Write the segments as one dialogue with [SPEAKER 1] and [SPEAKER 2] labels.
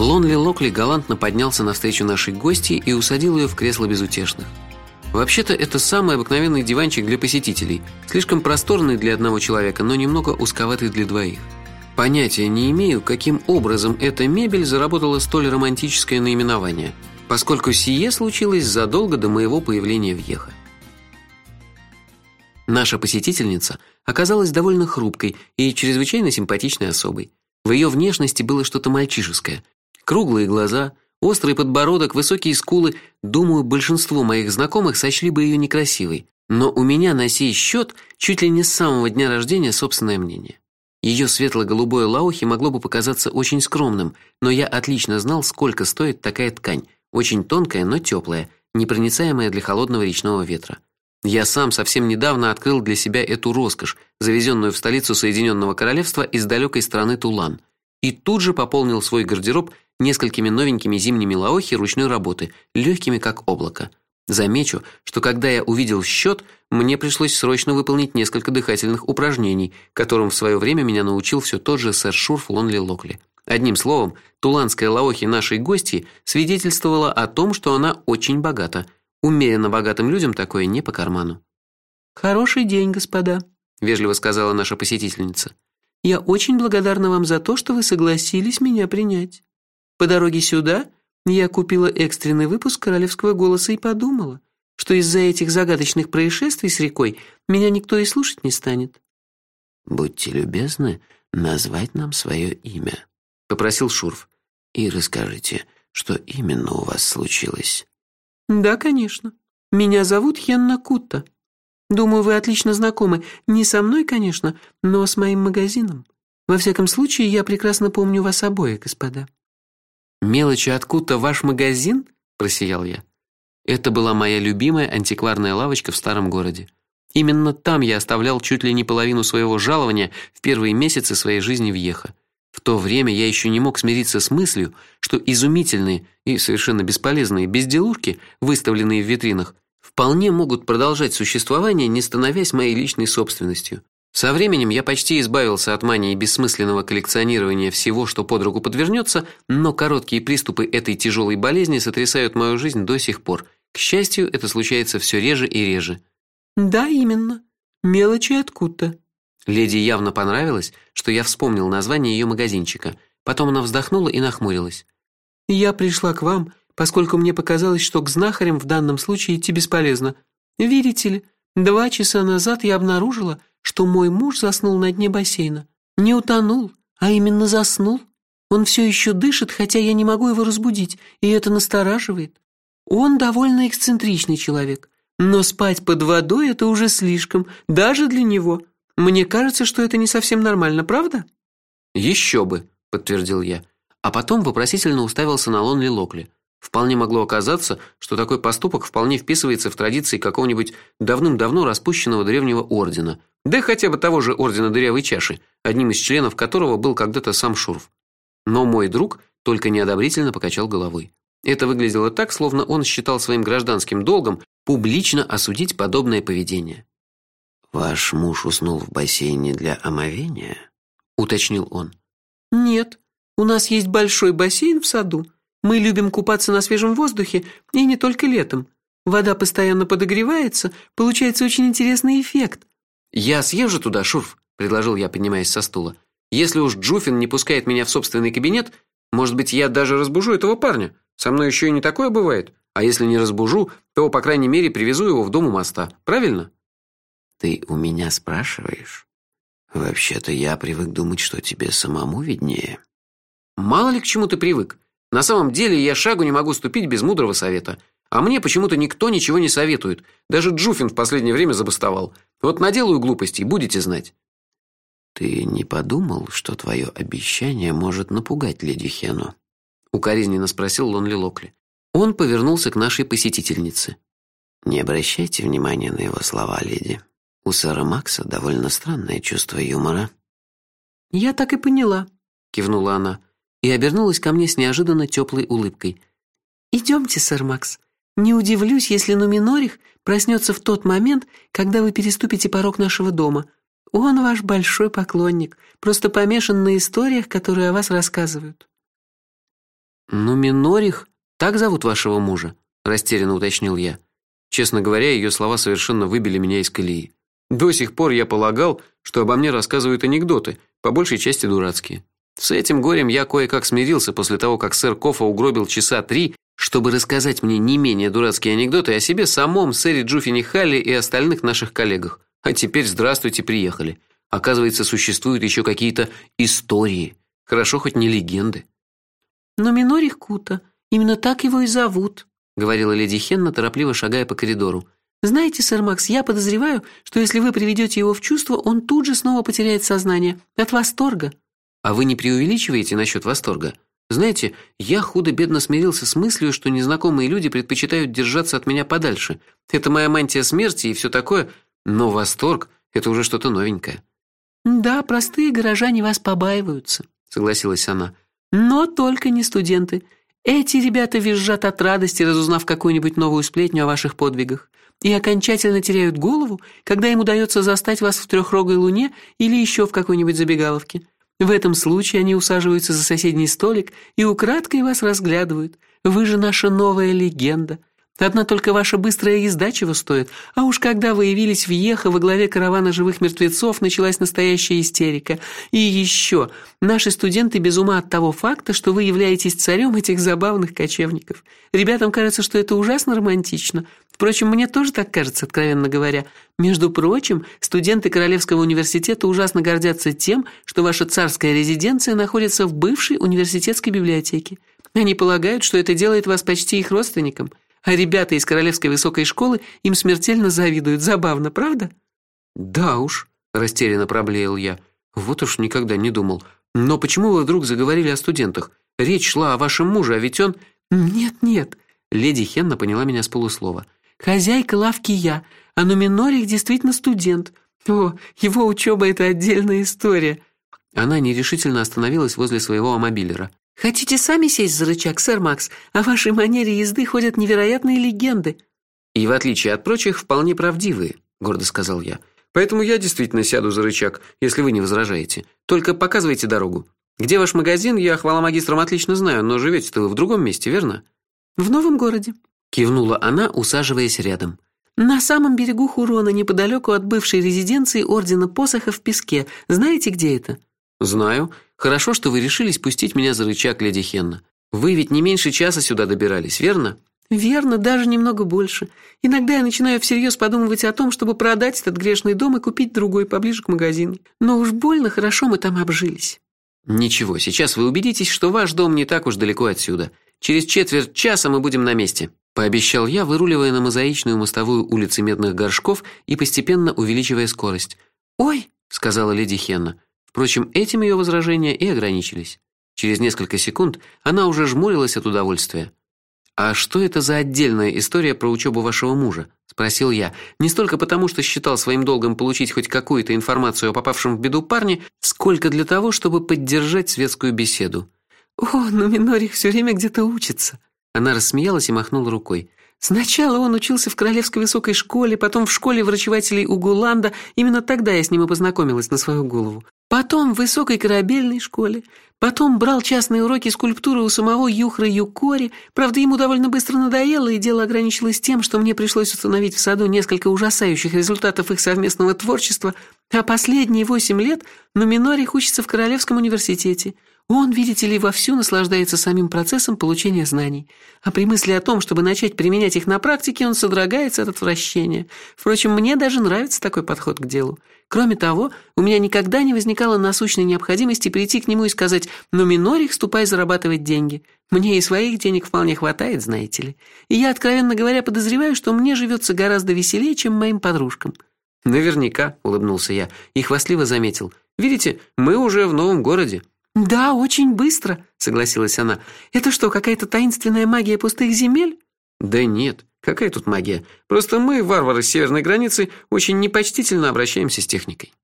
[SPEAKER 1] Лонли Локли галантно поднялся навстречу нашей гости и усадил ее в кресло безутешных. Вообще-то это самый обыкновенный диванчик для посетителей, слишком просторный для одного человека, но немного узковатый для двоих. Понятия не имею, каким образом эта мебель заработала столь романтическое наименование, поскольку сие случилось задолго до моего появления в Ехо. Наша посетительница оказалась довольно хрупкой и чрезвычайно симпатичной особой. В ее внешности было что-то мальчишеское. Круглые глаза, острый подбородок, высокие скулы. Думаю, большинство моих знакомых сочли бы ее некрасивой, но у меня на сей счет чуть ли не с самого дня рождения собственное мнение. Ее светло-голубое лаухи могло бы показаться очень скромным, но я отлично знал, сколько стоит такая ткань, очень тонкая, но теплая, непроницаемая для холодного речного ветра. Я сам совсем недавно открыл для себя эту роскошь, завезенную в столицу Соединенного Королевства из далекой страны Тулан, и тут же пополнил свой гардероб несколькими новенькими зимними лаохи ручной работы, легкими как облако. Замечу, что когда я увидел счет, мне пришлось срочно выполнить несколько дыхательных упражнений, которым в свое время меня научил все тот же сэр Шурф Лонли Локли. Одним словом, туланская лаохи нашей гости свидетельствовала о том, что она очень богата – Умеренно богатым людям такое не по карману.
[SPEAKER 2] Хороший день, господа, вежливо сказала наша посетительница. Я очень благодарна вам за то, что вы согласились меня принять. По дороге сюда я купила экстренный выпуск Королевского голоса и подумала, что из-за этих загадочных происшествий с рекой меня никто и слушать не станет.
[SPEAKER 3] Будьте любезны назвать нам свое имя, попросил Шурф. И расскажите, что именно у вас случилось.
[SPEAKER 2] Да, конечно. Меня зовут Хенна Кутта. Думаю, вы отлично знакомы. Не со мной, конечно, но с моим магазином. Во всяком случае, я прекрасно помню вас обоих, господа.
[SPEAKER 1] Мелочи откуда ваш магазин? просиял я. Это была моя любимая антикварная лавочка в старом городе. Именно там я оставлял чуть ли не половину своего жалования в первые месяцы своей жизни в Ехо. В то время я еще не мог смириться с мыслью, что изумительные и совершенно бесполезные безделушки, выставленные в витринах, вполне могут продолжать существование, не становясь моей личной собственностью. Со временем я почти избавился от мании бессмысленного коллекционирования всего, что под руку подвернется, но короткие приступы этой тяжелой болезни сотрясают мою жизнь до сих пор. К счастью, это случается все реже и реже.
[SPEAKER 2] Да, именно. Мелочи откуда-то.
[SPEAKER 1] Леди явно понравилось, что я вспомнил название ее магазинчика. Потом она вздохнула и нахмурилась.
[SPEAKER 2] Я пришла к вам, поскольку мне показалось, что к знахарям в данном случае идти бесполезно. Видите ли, два часа назад я обнаружила, что мой муж заснул на дне бассейна. Не утонул, а именно заснул. Он все еще дышит, хотя я не могу его разбудить, и это настораживает. Он довольно эксцентричный человек, но спать под водой это уже слишком, даже для него. Мне кажется, что это не совсем нормально, правда?
[SPEAKER 1] Еще бы, подтвердил я, а потом вопросительно уставился на Лонли Локли. Вполне могло оказаться, что такой поступок вполне вписывается в традиции какого-нибудь давным-давно распущенного древнего ордена, да хотя бы того же ордена Дырявой чаши, одним из членов которого был когда-то сам Шурф. Но мой друг только неодобрительно покачал головой. Это выглядело так, словно он считал своим гражданским долгом публично осудить подобное поведение.
[SPEAKER 3] Ваш муж уснул в бассейне для омовения? уточнил он.
[SPEAKER 2] Нет. У нас есть большой бассейн в саду. Мы любим купаться на свежем воздухе, и не только летом. Вода постоянно подогревается, получается очень интересный эффект.
[SPEAKER 1] Я съезжу туда, Шурф, предложил я, поднимаясь со стула. Если уж Джуфин не пускает меня в собственный кабинет, может быть, я даже разбужу этого парня. Со мной еще и не такое бывает. А если не разбужу, то по крайней мере привезу его в дом у моста. Правильно?
[SPEAKER 3] Ты у меня спрашиваешь? Вообще-то я привык думать, что тебе самому виднее.
[SPEAKER 1] Мало ли к чему ты привык. На самом деле я шагу не могу ступить без мудрого совета. А мне почему-то никто ничего не советует. Даже Джуфин в последнее время забастовал. Вот наделаю глупостей, будете знать.
[SPEAKER 3] Ты не подумал, что твое обещание может напугать леди Хену?
[SPEAKER 1] укоризненно спросил Лонли Локли. Он повернулся к нашей посетительнице.
[SPEAKER 3] Не обращайте внимания на его слова, леди. У сэра Макса довольно странное чувство юмора.
[SPEAKER 2] Я так и поняла, кивнула она и обернулась ко мне с неожиданно теплой улыбкой. Идемте, сэр Макс. Не удивлюсь, если Нуминорих проснется в тот момент, когда вы переступите порог нашего дома. Он ваш большой поклонник, просто помешан на историях, которые о вас рассказывают.
[SPEAKER 1] Ну, Минорих, так зовут вашего мужа, растерянно уточнил я. Честно говоря, ее слова совершенно выбили меня из колеи. До сих пор я полагал, что обо мне рассказывают анекдоты, по большей части дурацкие. С этим горем я кое-как смирился после того, как сэр Кофа угробил часа три, чтобы рассказать мне не менее дурацкие анекдоты о себе самом, сэре Джуффине Халли и остальных наших коллегах. А теперь здравствуйте, приехали. Оказывается, существуют еще какие-то истории. Хорошо хоть не легенды.
[SPEAKER 2] Но Минорих Кута, именно так его и зовут,
[SPEAKER 1] говорила леди Хенна, торопливо шагая по коридору.
[SPEAKER 2] Знаете, сэр Макс, я подозреваю, что если вы приведете его в чувство, он тут же снова потеряет сознание от восторга.
[SPEAKER 1] А вы не преувеличиваете насчет восторга? Знаете, я худо-бедно смирился с мыслью, что незнакомые люди предпочитают держаться от меня подальше. Это моя мантия смерти и все такое, но восторг это уже что-то новенькое.
[SPEAKER 2] Да, простые горожане вас побаиваются, согласилась она. Но только не студенты. Эти ребята визжат от радости, разузнав какую-нибудь новую сплетню о ваших подвигах, и окончательно теряют голову, когда им удается застать вас в трехрогой луне или еще в какой-нибудь забегаловке. В этом случае они усаживаются за соседний столик и украдкой вас разглядывают. Вы же наша новая легенда. Одна только ваша быстрая езда чего стоит. А уж когда вы явились в Ехо во главе каравана живых мертвецов, началась настоящая истерика. И еще, наши студенты без ума от того факта, что вы являетесь царем этих забавных кочевников. Ребятам кажется, что это ужасно романтично. Впрочем, мне тоже так кажется, откровенно говоря. Между прочим, студенты Королевского университета ужасно гордятся тем, что ваша царская резиденция находится в бывшей университетской библиотеке. Они полагают, что это делает вас почти их родственником. А ребята из Королевской высокой школы им смертельно завидуют. Забавно, правда?
[SPEAKER 1] Да уж, растерянно проблеял я. Вот уж никогда не думал. Но почему вы вдруг заговорили о студентах? Речь шла о вашем муже, а ведь он
[SPEAKER 2] Нет, нет.
[SPEAKER 1] Леди Хенна поняла меня с полуслова.
[SPEAKER 2] Хозяйка лавки я, а Нуминорих действительно студент. О, его учеба это отдельная история.
[SPEAKER 1] Она нерешительно остановилась возле своего амобилера.
[SPEAKER 2] Хотите сами сесть за рычаг, сэр Макс? О вашей манере езды ходят невероятные легенды.
[SPEAKER 1] И в отличие от прочих, вполне правдивые, гордо сказал я. Поэтому я действительно сяду за рычаг, если вы не возражаете. Только показывайте дорогу. Где ваш магазин, я хвала магистрам отлично знаю, но живете-то вы в другом месте, верно?
[SPEAKER 2] В новом городе,
[SPEAKER 1] кивнула она, усаживаясь рядом.
[SPEAKER 2] На самом берегу Хурона, неподалеку от бывшей резиденции ордена Посоха в Песке. Знаете, где это?
[SPEAKER 1] Знаю. Хорошо, что вы решились пустить меня за рычаг, леди Хенна. Вы ведь не меньше часа сюда добирались, верно?
[SPEAKER 2] Верно, даже немного больше. Иногда я начинаю всерьез подумывать о том, чтобы продать этот грешный дом и купить другой поближе к магазину. Но уж больно хорошо мы там обжились.
[SPEAKER 1] Ничего, сейчас вы убедитесь, что ваш дом не так уж далеко отсюда. Через четверть часа мы будем на месте, пообещал я, выруливая на мозаичную мостовую улицы Медных горшков и постепенно увеличивая скорость.
[SPEAKER 2] "Ой",
[SPEAKER 1] сказала леди Хенна. Впрочем, этим ее возражения и ограничились. Через несколько секунд она уже жмурилась от удовольствия. А что это за отдельная история про учебу вашего мужа? спросил я, не столько потому, что считал своим долгом получить хоть какую-то информацию о попавшем в беду парне, сколько для того, чтобы поддержать светскую беседу.
[SPEAKER 2] О, но Минорих все время где-то учится.
[SPEAKER 1] Она рассмеялась и махнула рукой.
[SPEAKER 2] Сначала он учился в Королевской высокой школе, потом в школе врачевателей Угуланда. Именно тогда я с ним и познакомилась на свою голову. Потом в высокой корабельной школе, потом брал частные уроки скульптуры у самого Юхры Юкори. Правда, ему довольно быстро надоело, и дело ограничилось тем, что мне пришлось установить в саду несколько ужасающих результатов их совместного творчества, а последние восемь лет Нуминорих учится в Королевском университете. Он, видите ли, вовсю наслаждается самим процессом получения знаний. А при мысли о том, чтобы начать применять их на практике, он содрогается от отвращения. Впрочем, мне даже нравится такой подход к делу. Кроме того, у меня никогда не возникало насущной необходимости прийти к нему и сказать: "Ну, Минорих, ступай зарабатывать деньги". Мне и своих денег вполне хватает, знаете ли. И я, откровенно говоря, подозреваю, что мне живется гораздо веселее, чем моим подружкам.
[SPEAKER 1] Наверняка, улыбнулся я и хвастливо заметил: "Видите, мы уже в новом городе".
[SPEAKER 2] Да, очень быстро, согласилась она. Это что, какая-то таинственная магия пустых земель?
[SPEAKER 1] Да нет, какая тут магия? Просто мы, варвары северной границы, очень непочтительно обращаемся с техникой.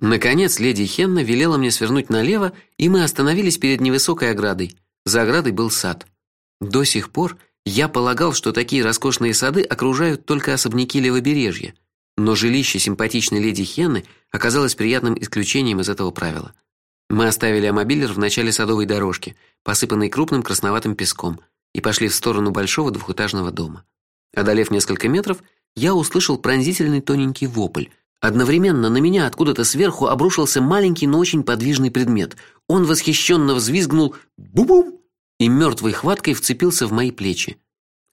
[SPEAKER 1] Наконец леди Хенна велела мне свернуть налево, и мы остановились перед невысокой оградой. За оградой был сад. До сих пор я полагал, что такие роскошные сады окружают только особняки левобережья. Но жилище симпатичной леди Хенны оказалось приятным исключением из этого правила. Мы оставили амобилер в начале садовой дорожки, посыпанной крупным красноватым песком, и пошли в сторону большого двухэтажного дома. Одолев несколько метров, я услышал пронзительный тоненький вопль. Одновременно на меня откуда-то сверху обрушился маленький, но очень подвижный предмет. Он восхищенно взвизгнул «бу-бум» и мертвой хваткой вцепился в мои плечи.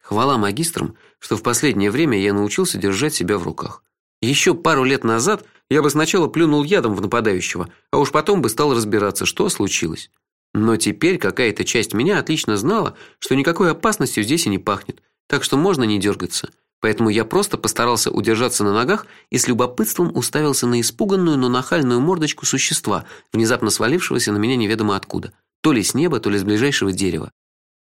[SPEAKER 1] Хвала магистрам, что в последнее время я научился держать себя в руках. Еще пару лет назад я бы сначала плюнул ядом в нападающего, а уж потом бы стал разбираться, что случилось. Но теперь какая-то часть меня отлично знала, что никакой опасностью здесь и не пахнет, так что можно не дергаться. Поэтому я просто постарался удержаться на ногах и с любопытством уставился на испуганную, но нахальную мордочку существа, внезапно свалившегося на меня неведомо откуда, то ли с неба, то ли с ближайшего дерева.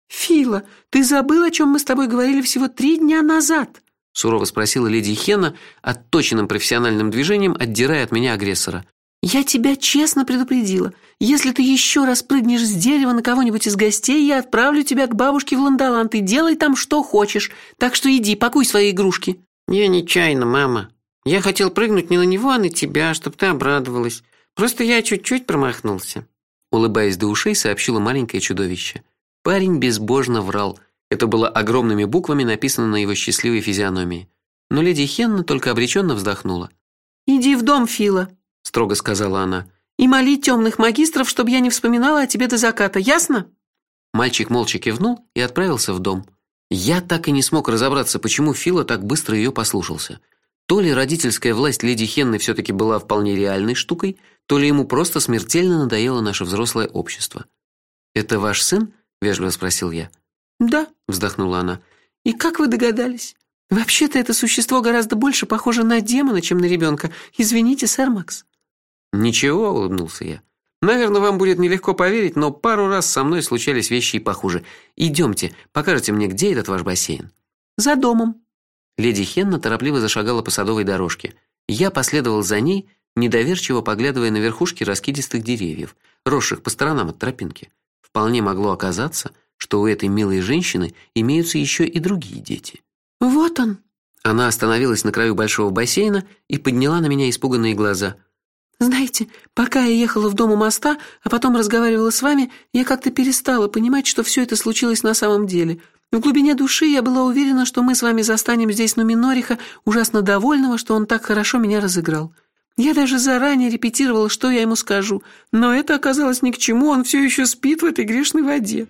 [SPEAKER 2] Фила, ты забыл, о чем мы с тобой говорили всего три дня назад?
[SPEAKER 1] Сурово спросила леди Хенна, отточенным профессиональным движением отдирая от меня агрессора.
[SPEAKER 2] Я тебя честно предупредила. Если ты еще раз прыгнешь с дерева на кого-нибудь из гостей, я отправлю тебя к бабушке в Ландоланд и делай там что хочешь. Так что иди, пакуй свои игрушки.
[SPEAKER 4] Я нечаянно, мама. Я хотел прыгнуть не на него, а на тебя, чтобы ты обрадовалась. Просто я чуть-чуть промахнулся.
[SPEAKER 1] Улыбаясь до ушей, сообщила маленькое чудовище. Парень безбожно врал. Это было огромными буквами написано на его счастливой физиономии. Но леди Хенна только обреченно вздохнула.
[SPEAKER 2] Иди в дом, Фила,
[SPEAKER 1] строго сказала она.
[SPEAKER 2] И моли темных магистров, чтобы я не вспоминала о тебе до заката, ясно?
[SPEAKER 1] Мальчик молча кивнул и отправился в дом. Я так и не смог разобраться, почему Фила так быстро ее послушался. То ли родительская власть леди Хенны все таки была вполне реальной штукой, то ли ему просто смертельно надоело наше взрослое общество. Это ваш сын? вежливо спросил я.
[SPEAKER 2] Да,
[SPEAKER 1] вздохнула она.
[SPEAKER 2] И как вы догадались? Вообще-то это существо гораздо больше похоже на демона, чем на ребенка. Извините, сэр Макс.
[SPEAKER 1] Ничего, улыбнулся я. Наверное, вам будет нелегко поверить, но пару раз со мной случались вещи и похуже. Идемте, покажите мне, где этот ваш бассейн.
[SPEAKER 2] За домом.
[SPEAKER 1] Леди Хенна торопливо зашагала по садовой дорожке. Я последовал за ней, недоверчиво поглядывая на верхушки раскидистых деревьев, росших по сторонам от тропинки. Вполне могло оказаться, что у этой милой женщины имеются еще и другие дети.
[SPEAKER 2] Вот он.
[SPEAKER 1] Она остановилась на краю большого бассейна и подняла на меня испуганные глаза.
[SPEAKER 2] Знаете, пока я ехала в дом у моста, а потом разговаривала с вами, я как-то перестала понимать, что все это случилось на самом деле. В глубине души я была уверена, что мы с вами застанем здесь Нуминориха, ужасно довольного, что он так хорошо меня разыграл. Я даже заранее репетировала, что я ему скажу, но это оказалось ни к чему, он все еще спит в этой грешной воде.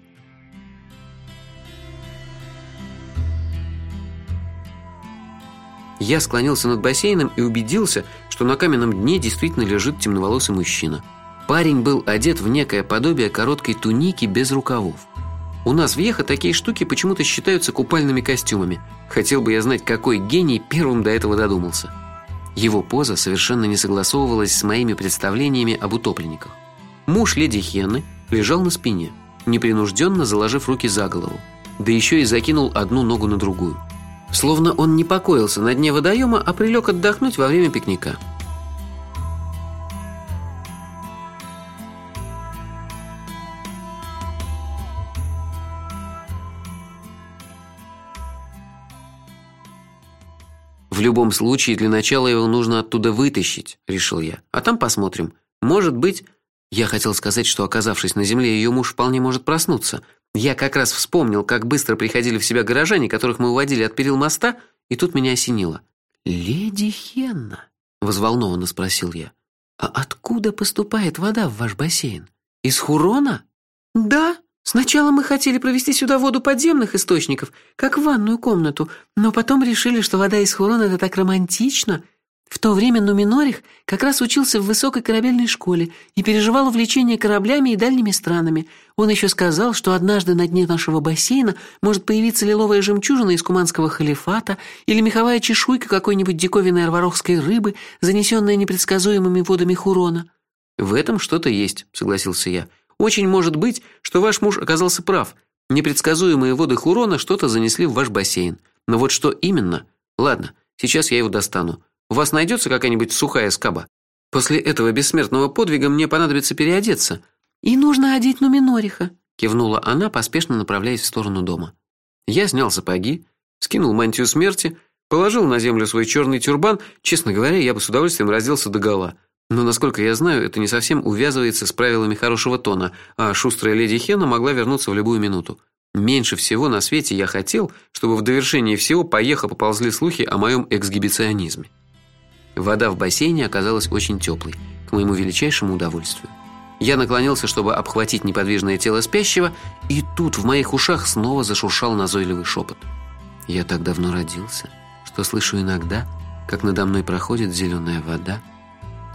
[SPEAKER 1] Я склонился над бассейном и убедился, что на каменном дне действительно лежит темноволосый мужчина. Парень был одет в некое подобие короткой туники без рукавов. У нас в Ехо такие штуки почему-то считаются купальными костюмами. Хотел бы я знать, какой гений первым до этого додумался. Его поза совершенно не согласовывалась с моими представлениями об утопленниках. Муж леди Хенны лежал на спине, непринужденно заложив руки за голову, да еще и закинул одну ногу на другую словно он не покоился на дне водоема, а прилег отдохнуть во время пикника. Любом случае, для начала его нужно оттуда вытащить, решил я. А там посмотрим. Может быть, я хотел сказать, что оказавшись на земле, ее муж вполне может проснуться, я как раз вспомнил, как быстро приходили в себя горожане, которых мы уводили от перил моста, и тут меня осенило. «Леди Хенна?» – взволнованно спросил я. «А откуда поступает вода в ваш бассейн? Из Хурона?»
[SPEAKER 2] «Да. Сначала мы хотели провести сюда воду подземных источников, как в ванную комнату, но потом решили, что вода из Хурона – это так романтично – в то время Нуминорих как раз учился в высокой корабельной школе и переживал увлечение кораблями и дальними странами. Он еще сказал, что однажды на дне нашего бассейна может появиться лиловая жемчужина из куманского халифата или меховая чешуйка какой-нибудь диковинной арварохской рыбы, занесенная непредсказуемыми водами Хурона.
[SPEAKER 1] В этом что-то есть, согласился я. Очень может быть, что ваш муж оказался прав. Непредсказуемые воды Хурона что-то занесли в ваш бассейн. Но вот что именно? Ладно, сейчас я его достану. У вас найдется какая-нибудь сухая скаба? После этого бессмертного подвига мне понадобится переодеться.
[SPEAKER 2] И нужно одеть Нуминориха,
[SPEAKER 1] кивнула она, поспешно направляясь в сторону дома. Я снял сапоги, скинул мантию смерти, положил на землю свой черный тюрбан. Честно говоря, я бы с удовольствием разделся догола. Но насколько я знаю, это не совсем увязывается с правилами хорошего тона, а шустрая леди Хена могла вернуться в любую минуту. Меньше всего на свете я хотел, чтобы в довершение всего поехал поползли слухи о моем эксгибиционизме. Вода в бассейне оказалась очень теплой, к моему величайшему удовольствию. Я наклонился, чтобы обхватить неподвижное тело спящего, и тут в моих ушах снова зашуршал назойливый шепот. Я так давно родился, что слышу иногда, как надо мной проходит зеленая вода.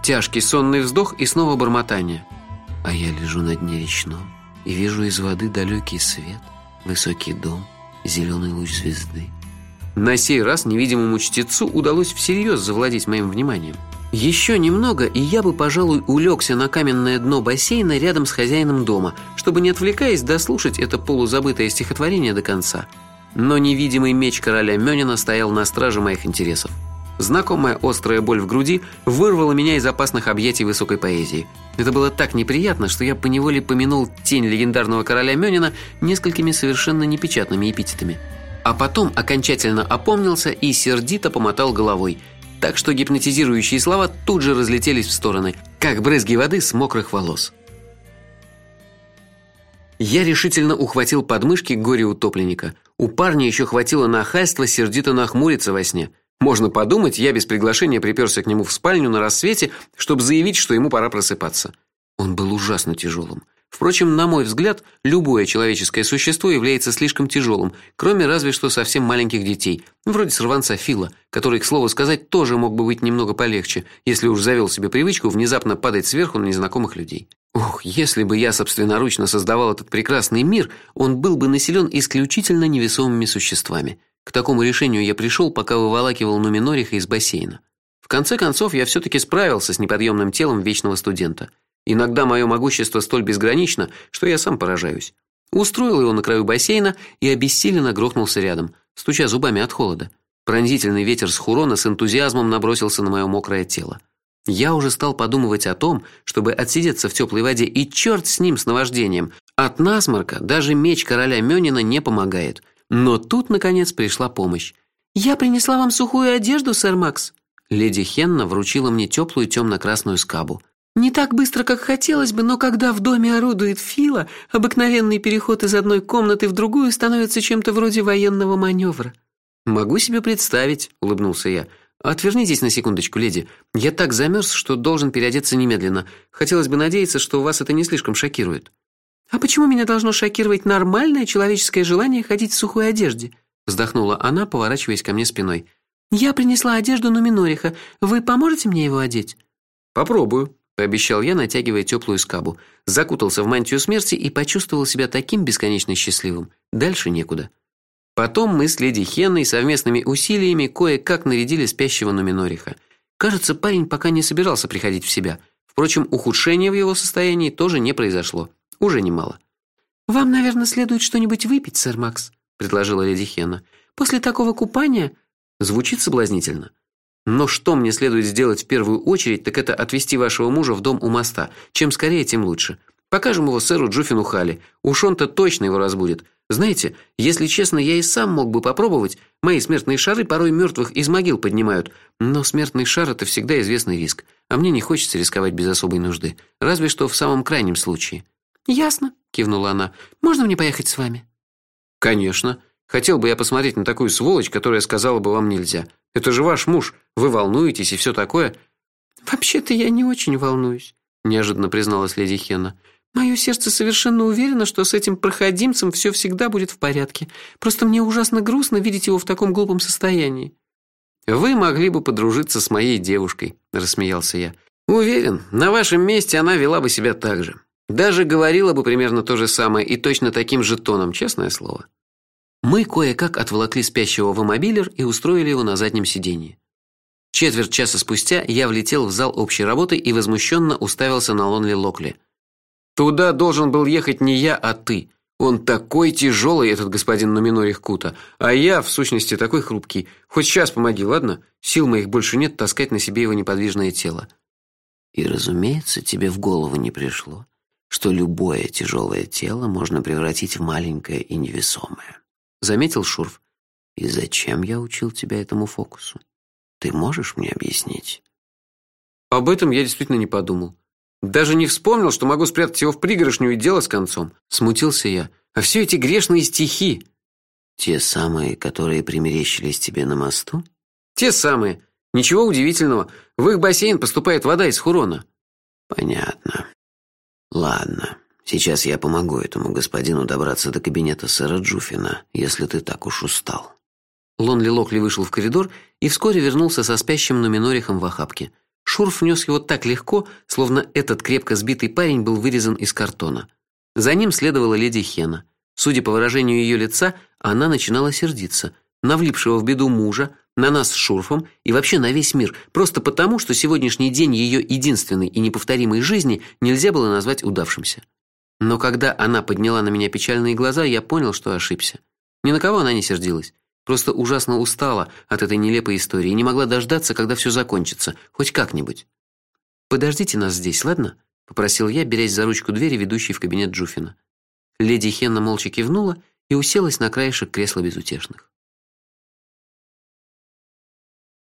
[SPEAKER 1] Тяжкий сонный вздох и снова бормотание. А я лежу на дне речном и вижу из воды далекий свет, высокий дом, зеленый луч звезды. На сей раз невидимому чтецу удалось всерьез завладеть моим вниманием. Еще немного, и я бы, пожалуй, улегся на каменное дно бассейна рядом с хозяином дома, чтобы, не отвлекаясь, дослушать это полузабытое стихотворение до конца. Но невидимый меч короля Мёнина стоял на страже моих интересов. Знакомая острая боль в груди вырвала меня из опасных объятий высокой поэзии. Это было так неприятно, что я поневоле помянул тень легендарного короля Мёнина несколькими совершенно непечатными эпитетами. А потом окончательно опомнился и сердито помотал головой – так что гипнотизирующие слова тут же разлетелись в стороны, как брызги воды с мокрых волос. Я решительно ухватил подмышки горе-утопленника. У парня еще хватило нахальства сердито нахмуриться во сне. Можно подумать, я без приглашения приперся к нему в спальню на рассвете, чтобы заявить, что ему пора просыпаться. Он был ужасно тяжелым. Впрочем, на мой взгляд, любое человеческое существо является слишком тяжелым, кроме разве что совсем маленьких детей, вроде сорванца Фила, который, к слову сказать, тоже мог бы быть немного полегче, если уж завел себе привычку внезапно падать сверху на незнакомых людей. Ох, если бы я собственноручно создавал этот прекрасный мир, он был бы населен исключительно невесомыми существами. К такому решению я пришел, пока выволакивал Нуминориха из бассейна. В конце концов, я все таки справился с неподъемным телом вечного студента. Иногда мое могущество столь безгранично, что я сам поражаюсь. Устроил его на краю бассейна и обессиленно грохнулся рядом, стуча зубами от холода. Пронзительный ветер с Хурона с энтузиазмом набросился на мое мокрое тело. Я уже стал подумывать о том, чтобы отсидеться в теплой воде, и черт с ним с наваждением. От насморка даже меч короля Мёнина не помогает. Но тут наконец пришла помощь.
[SPEAKER 2] Я принесла вам сухую одежду, сэр Макс.
[SPEAKER 1] Леди Хенна вручила мне теплую темно красную скабу.
[SPEAKER 2] Не так быстро, как хотелось бы, но когда в доме орудует Фила, обыкновенный переход из одной комнаты в другую становится чем-то вроде военного маневра.
[SPEAKER 1] Могу себе представить, улыбнулся я. Отвернитесь на секундочку, леди. Я так замерз, что должен переодеться немедленно. Хотелось бы надеяться, что вас это не слишком шокирует.
[SPEAKER 2] А почему меня должно шокировать нормальное человеческое желание ходить в сухой одежде?
[SPEAKER 1] вздохнула она, поворачиваясь ко мне спиной.
[SPEAKER 2] Я принесла одежду Нуминориха. Вы поможете мне его одеть?
[SPEAKER 1] Попробую, пообещал я, натягивая теплую скабу. Закутался в мантию смерти и почувствовал себя таким бесконечно счастливым. Дальше некуда. Потом мы с леди Хенной совместными усилиями кое-как нарядили спящего Нуминориха. Кажется, парень пока не собирался приходить в себя. Впрочем, ухудшения в его состоянии тоже не произошло. Уже немало.
[SPEAKER 2] Вам, наверное, следует что-нибудь выпить, сэр Макс, предложила леди Хенна. После такого купания
[SPEAKER 1] звучит соблазнительно. Но что мне следует сделать в первую очередь, так это отвезти вашего мужа в дом у моста. Чем скорее, тем лучше. Покажем его сэру Джуфину Хали. Уж он-то точно его разбудит. Знаете, если честно, я и сам мог бы попробовать. Мои смертные шары порой мертвых из могил поднимают, но смертный шар это всегда известный риск, а мне не хочется рисковать без особой нужды, разве что в самом крайнем случае.
[SPEAKER 2] Ясно, кивнула она. Можно мне поехать с вами?
[SPEAKER 1] Конечно. Хотел бы я посмотреть на такую сволочь, которая сказала бы вам нельзя. Это же ваш муж. Вы волнуетесь и все такое.
[SPEAKER 2] Вообще-то я не очень волнуюсь, неожиданно призналась леди Хенна. Мое сердце совершенно уверено, что с этим проходимцем все всегда будет в порядке. Просто мне ужасно грустно видеть его в таком глупом состоянии.
[SPEAKER 1] Вы могли бы подружиться с моей девушкой, рассмеялся я. Уверен, на вашем месте она вела бы себя так же. Даже говорила бы примерно то же самое и точно таким же тоном, честное слово. Мы кое-как отволокли спящего в мобилер и устроили его на заднем сиденье. Четверть часа спустя я влетел в зал общей работы и возмущенно уставился на Лонли Локли. Туда должен был ехать не я, а ты. Он такой тяжелый, этот господин Нуминорих Кута, а я, в сущности, такой хрупкий. Хоть сейчас помоги, ладно? Сил моих больше нет таскать на себе его неподвижное тело.
[SPEAKER 3] И, разумеется, тебе в голову не пришло, что любое тяжелое тело можно превратить в маленькое и невесомое.
[SPEAKER 1] Заметил Шурф.
[SPEAKER 3] И зачем я учил тебя этому фокусу? Ты можешь мне объяснить?
[SPEAKER 1] Об этом я действительно не подумал. Даже не вспомнил, что могу спрятать его в пригоршню и дело с концом. Смутился я. А все эти грешные стихи,
[SPEAKER 3] те самые, которые примерещились тебе на мосту?
[SPEAKER 1] Те самые. Ничего удивительного. В их бассейн поступает вода из Хурона.
[SPEAKER 3] Понятно. Ладно. Сейчас я помогу этому господину добраться до кабинета сэра Джуфина, если ты так уж устал.
[SPEAKER 1] Лонли Локли вышел в коридор и вскоре вернулся со спящим Нуминорихом в охапке. Шурф нес его так легко, словно этот крепко сбитый парень был вырезан из картона. За ним следовала леди Хена. Судя по выражению ее лица, она начинала сердиться на влипшего в беду мужа, на нас с Шурфом и вообще на весь мир, просто потому, что сегодняшний день ее единственной и неповторимой жизни нельзя было назвать удавшимся. Но когда она подняла на меня печальные глаза, я понял, что ошибся. Ни на кого она не сердилась, просто ужасно устала от этой нелепой истории и не могла дождаться, когда все закончится, хоть как-нибудь. Подождите нас здесь, ладно? попросил я, берясь за ручку двери, ведущей в кабинет Джуфина. Леди Хенна молча кивнула и уселась на краешек кресла безутешных.